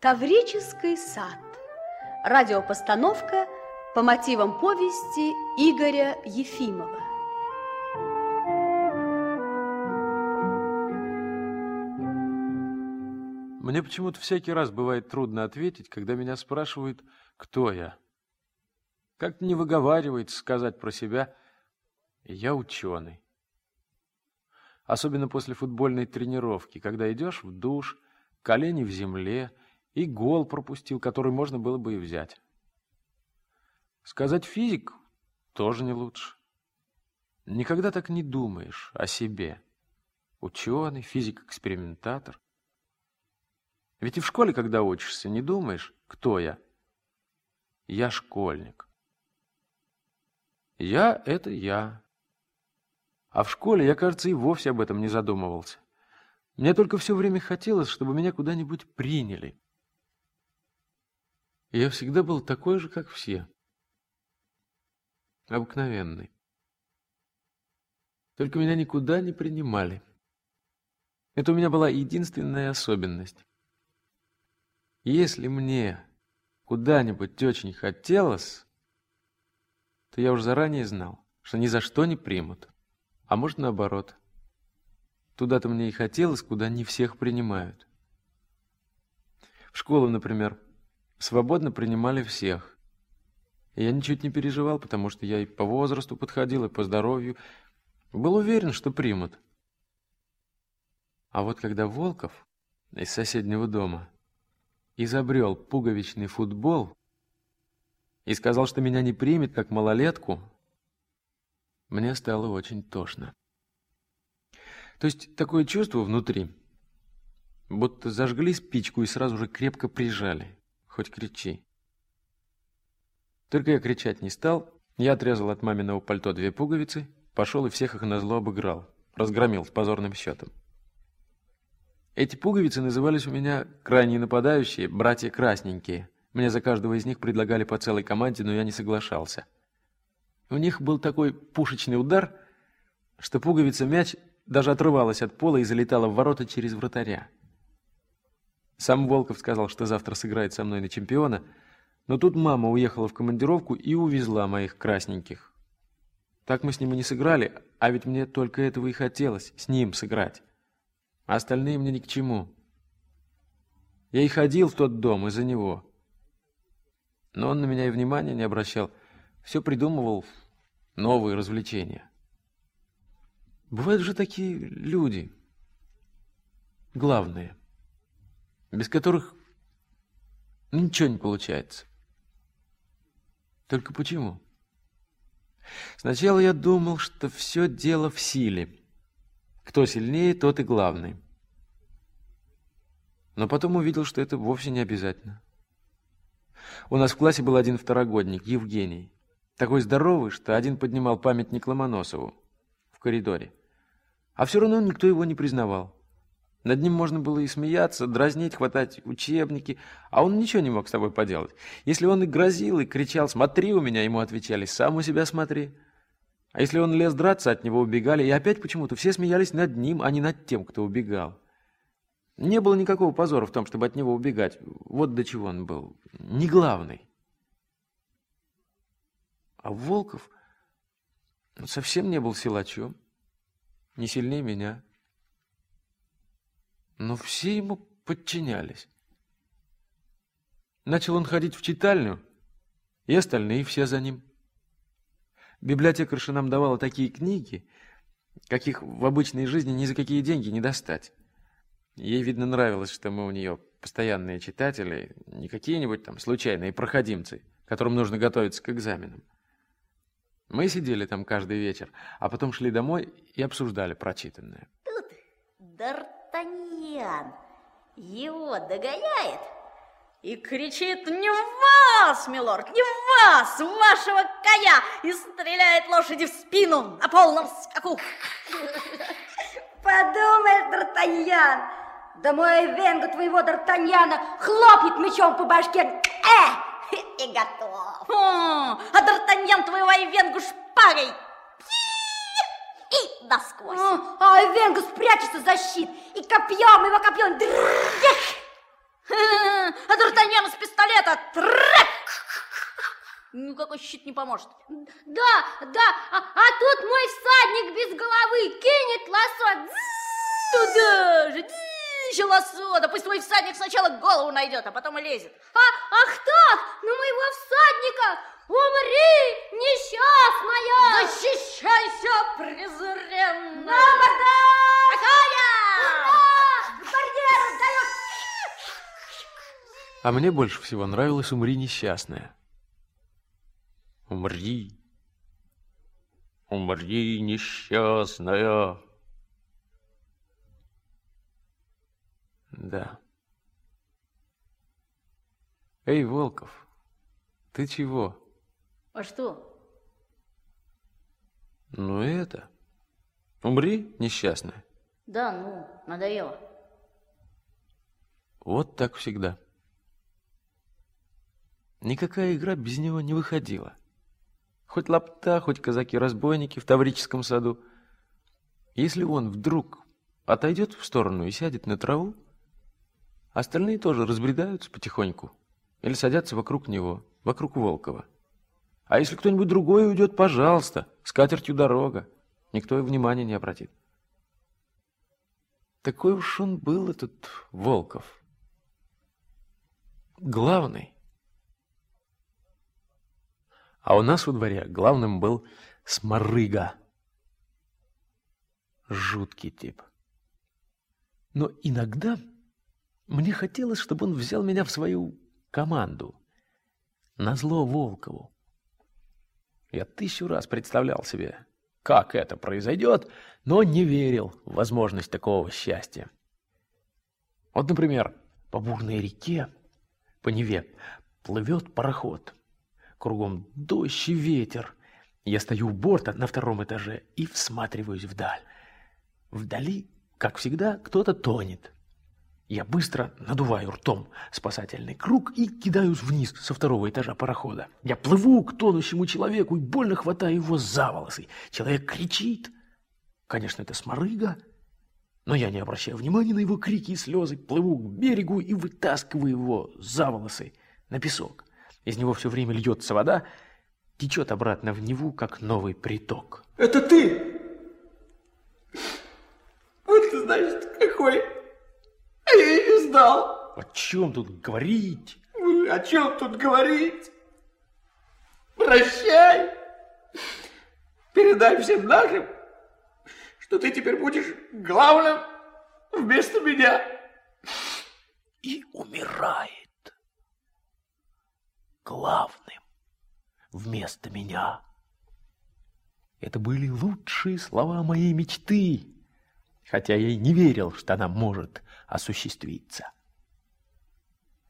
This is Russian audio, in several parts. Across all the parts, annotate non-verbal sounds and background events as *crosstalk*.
Таврический сад. Радиопостановка по мотивам повести Игоря Ефимова. Мне почему-то всякий раз бывает трудно ответить, когда меня спрашивают, кто я. Как-то не выговаривается сказать про себя «я ученый». Особенно после футбольной тренировки, когда идешь в душ, колени в земле и гол пропустил, который можно было бы и взять. Сказать физик тоже не лучше. Никогда так не думаешь о себе. Ученый, физик-экспериментатор. Ведь и в школе, когда учишься, не думаешь, кто я. Я школьник. Я — это я. А в школе я, кажется, и вовсе об этом не задумывался. Мне только все время хотелось, чтобы меня куда-нибудь приняли. Я всегда был такой же, как все. Обыкновенный. Только меня никуда не принимали. Это у меня была единственная особенность. Если мне куда-нибудь очень хотелось, то я уже заранее знал, что ни за что не примут. А может, наоборот. Туда-то мне и хотелось, куда не всех принимают. В школу, например, свободно принимали всех. И я ничуть не переживал, потому что я и по возрасту подходил, и по здоровью. Был уверен, что примут. А вот когда Волков из соседнего дома изобрел пуговичный футбол и сказал, что меня не примет как малолетку, мне стало очень тошно. То есть такое чувство внутри, будто зажгли спичку и сразу же крепко прижали, хоть кричи. Только я кричать не стал, я отрезал от маминого пальто две пуговицы, пошел и всех их назло обыграл, разгромил с позорным счетом. Эти пуговицы назывались у меня крайне нападающие, братья красненькие. Мне за каждого из них предлагали по целой команде, но я не соглашался. У них был такой пушечный удар, что пуговица мяч даже отрывалась от пола и залетала в ворота через вратаря. Сам Волков сказал, что завтра сыграет со мной на чемпиона, но тут мама уехала в командировку и увезла моих красненьких. Так мы с ним и не сыграли, а ведь мне только этого и хотелось, с ним сыграть а остальные мне ни к чему. Я и ходил в тот дом из-за него. Но он на меня и внимания не обращал. Все придумывал новые развлечения. Бывают же такие люди, главные, без которых ничего не получается. Только почему? Сначала я думал, что все дело в силе. Кто сильнее, тот и главный. Но потом увидел, что это вовсе не обязательно. У нас в классе был один второгодник, Евгений. Такой здоровый, что один поднимал памятник Ломоносову в коридоре. А все равно никто его не признавал. Над ним можно было и смеяться, дразнить, хватать учебники, а он ничего не мог с тобой поделать. Если он и грозил, и кричал «Смотри у меня!», ему отвечали «Сам у себя смотри!». А если он лез драться, от него убегали, и опять почему-то все смеялись над ним, а не над тем, кто убегал. Не было никакого позора в том, чтобы от него убегать. Вот до чего он был. Не главный. А Волков совсем не был силачом. Не сильнее меня. Но все ему подчинялись. Начал он ходить в читальню, и остальные все за ним. Библиотекарша нам давала такие книги, каких в обычной жизни ни за какие деньги не достать. Ей, видно, нравилось, что мы у нее постоянные читатели, не какие-нибудь там случайные проходимцы, которым нужно готовиться к экзаменам. Мы сидели там каждый вечер, а потом шли домой и обсуждали прочитанное. Тут Д'Артаньян его догоняет и кричит «Не в вас, милорд, не в вас, вашего коня!» и стреляет лошади в спину на полном скаку. Подумаешь, Д'Артаньян, да мой венгу твоего Д'Артаньяна хлопнет мечом по башке. Э, *laughs* и готов. О, а Д'Артаньян твоего Айвенгу шпагой и насквозь. А, а Эвенгус прячется за щит, и копьем, его копьем! А Д'Артаньян из пистолета, Ну какой щит не поможет. Да, да, а, а тут мой всадник без головы кинет лосо. Туда же, еще лосо. Да пусть мой всадник сначала голову найдет, а потом и лезет. А, ах так, Ну моего всадника умри, несчастная! Защищайся, презренная! На дает! А мне больше всего нравилось «Умри, несчастная». Умри, умри, несчастная. Да. Эй, Волков, ты чего? А что? Ну это. Умри, несчастная. Да, ну, надоело. Вот так всегда. Никакая игра без него не выходила. Хоть лапта, хоть казаки-разбойники в Таврическом саду. Если он вдруг отойдет в сторону и сядет на траву, остальные тоже разбредаются потихоньку или садятся вокруг него, вокруг Волкова. А если кто-нибудь другой уйдет, пожалуйста, с катертью дорога. Никто и внимания не обратит. Такой уж он был, этот Волков. Главный. А у нас во дворе главным был Сморыга. Жуткий тип. Но иногда мне хотелось, чтобы он взял меня в свою команду. Назло Волкову. Я тысячу раз представлял себе, как это произойдет, но не верил в возможность такого счастья. Вот, например, по бурной реке, по Неве, плывет пароход. Кругом дождь и ветер. Я стою у борта на втором этаже и всматриваюсь вдаль. Вдали, как всегда, кто-то тонет. Я быстро надуваю ртом спасательный круг и кидаюсь вниз со второго этажа парохода. Я плыву к тонущему человеку и больно хватаю его за волосы. Человек кричит. Конечно, это сморыга, но я не обращаю внимания на его крики и слезы, плыву к берегу и вытаскиваю его за волосы на песок. Из него все время льется вода, течет обратно в Неву, как новый приток. Это ты! Вот ты! А знал! О чем тут говорить? О чем тут говорить? Прощай! Передай всем нашим, что ты теперь будешь главным вместо меня. И умирает главным вместо меня. Это были лучшие слова моей мечты, хотя я и не верил, что она может осуществиться.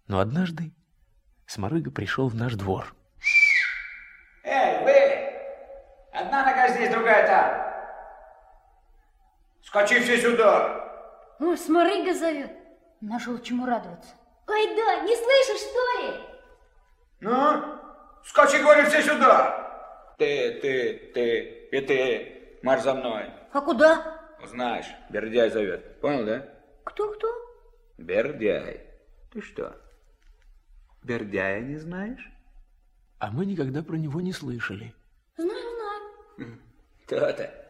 Но однажды Сморыга пришел в наш двор. Эй, вы! Одна нога здесь, другая там. Скачи все сюда. О, Сморыга зовет. Нашел чему радоваться. Ой, да, не слышишь, что ли? Ну, скачи, говорю, все сюда. Ты, ты, ты и ты, марш за мной. А куда? Узнаешь, Бердяй зовет. Понял, да? Кто-кто? Бердяй. Ты что, Бердяя не знаешь? А мы никогда про него не слышали. Знаю, знаю. То-то.